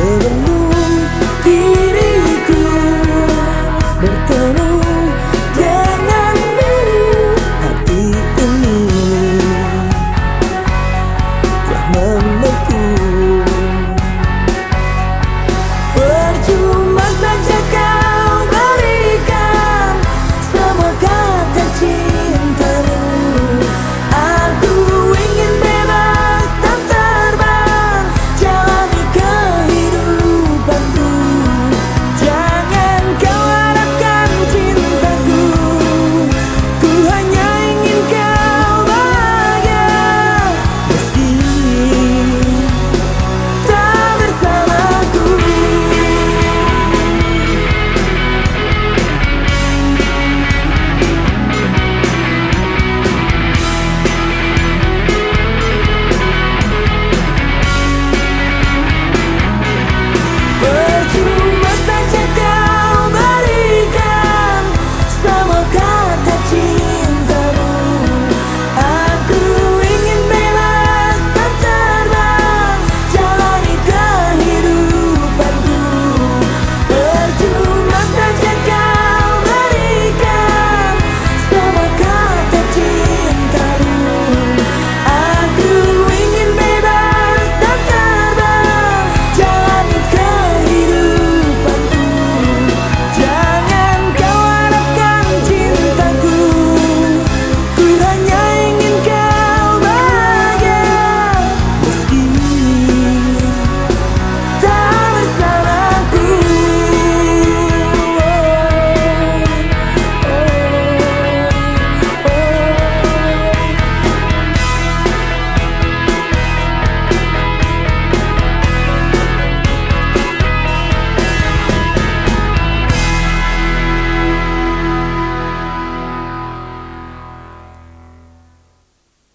没有人